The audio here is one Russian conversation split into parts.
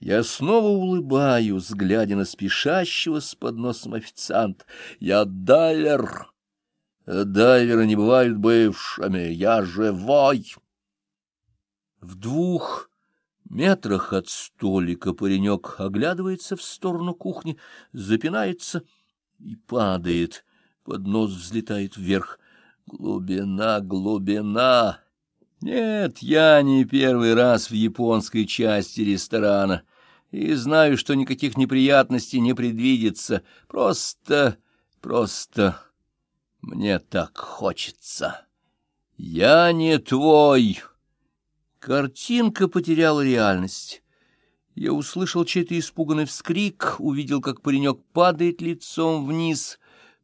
Я снова улыбаюсь, глядя на спешащего с подносом официант. Я дайвер. Дайверы не бывают бывшими. Я живой. В двух метрах от столика паренек оглядывается в сторону кухни, запинается и падает. Поднос взлетает вверх. Глубина, глубина. Нет, я не первый раз в японской части ресторана и знаю, что никаких неприятностей не предвидится. Просто, просто мне так хочется. Я не твой. Картинка потеряла реальность. Я услышал чей-то испуганный вскрик, увидел, как паренек падает лицом вниз,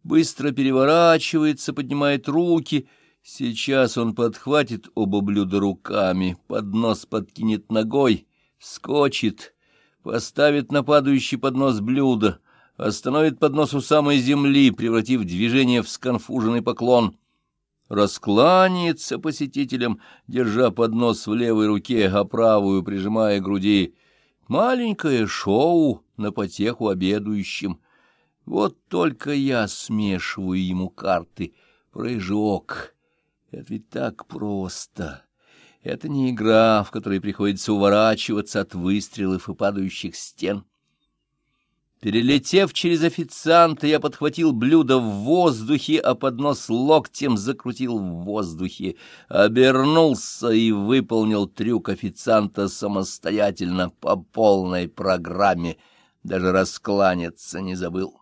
быстро переворачивается, поднимает руки. Сейчас он подхватит оба блюда руками, поднос подкинет ногой, скочит, поставит на падающий поднос блюдо, остановит поднос у самой земли, превратив движение в сконфуженный поклон. Раскланяется посетителям, держа поднос в левой руке, а правую прижимая к груди. Маленькое шоу на потеху обедающим. Вот только я смешиваю ему карты. Прыжок. Это ведь так просто. Это не игра, в которой приходится уворачиваться от выстрелов и падающих стен. Перелетев через официанта, я подхватил блюдо в воздухе, а поднос локтем закрутил в воздухе, обернулся и выполнил трюк официанта самостоятельно по полной программе, даже раскланяться не забыл.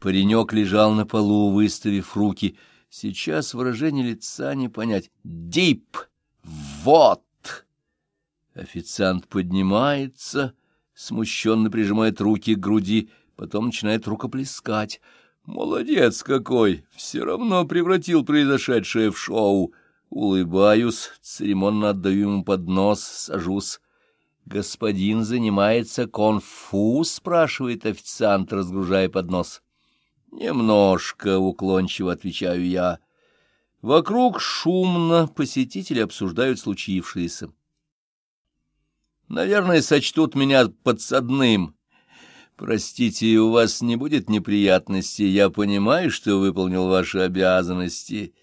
Паренек лежал на полу, выставив руки. Сейчас выражение лица не понять. «Дип! Вот!» Официант поднимается смущенно прижимает руки к груди, потом начинает рукоплескать. Молодец какой! Все равно превратил произошедшее в шоу. Улыбаюсь, церемонно отдаю ему поднос, сажусь. «Господин занимается конфу?» — спрашивает официант, разгружая поднос. «Немножко», — уклончиво отвечаю я. Вокруг шумно, посетители обсуждают случившееся. Наверное, сочтут меня подсадным. Простите, у вас не будет неприятностей. Я понимаю, что выполнил ваши обязанности.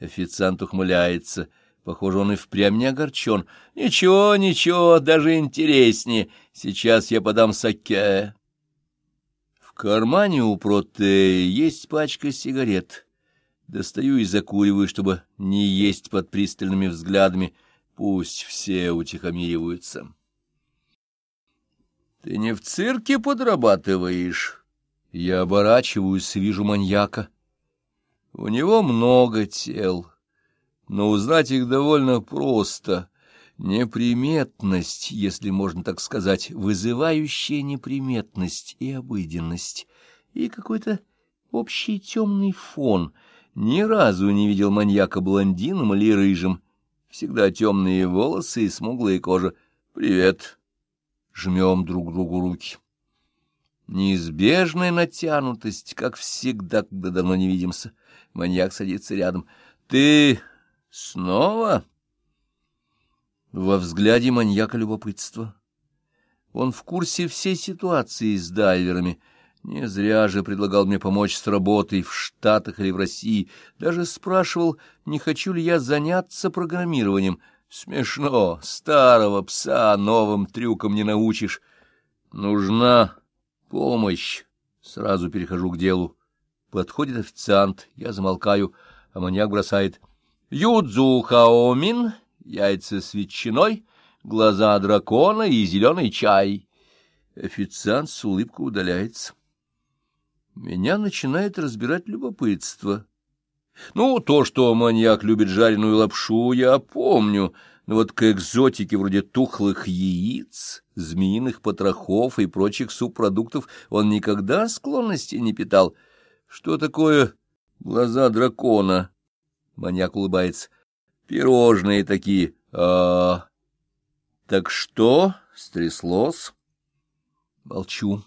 Официант ухмыляется. Похоже, он и впрямь не огорчен. Ничего, ничего, даже интереснее. Сейчас я подам саке. Кармане у Проте есть пачка сигарет. Достаю и закуриваю, чтобы не есть под пристальными взглядами. Пусть все утихомириваются. Ты не в цирке подрабатываешь? Я оборачиваюсь и вижу маньяка. У него много тел, но узнать их довольно просто. Неприметность, если можно так сказать, вызывающая неприметность и обыденность, и какой-то общий темный фон. Ни разу не видел маньяка блондином или рыжим. Всегда темные волосы и смуглая кожа. «Привет!» жмем друг другу руки. Неизбежная натянутость, как всегда, когда давно не видимся. Маньяк садится рядом. «Ты снова?» Во взгляде маньяка любопытство. Он в курсе всей ситуации с дайверами. Не зря же предлагал мне помочь с работой в Штатах или в России. Даже спрашивал, не хочу ли я заняться программированием — Смешно, старого пса новым трюком не научишь. Нужна помощь. Сразу перехожу к делу. Подходит официант, я замолкаю, а маньяк бросает. Юдзу хаомин, яйца с ветчиной, глаза дракона и зеленый чай. Официант с улыбкой удаляется. Меня начинает разбирать любопытство. Ну, то, что маньяк любит жареную лапшу, я помню, но вот к экзотике вроде тухлых яиц, змеиных потрохов и прочих субпродуктов он никогда склонности не питал. Что такое глаза дракона? Маньяк улыбается. Пирожные такие. А, так что? Стряслось? Молчу.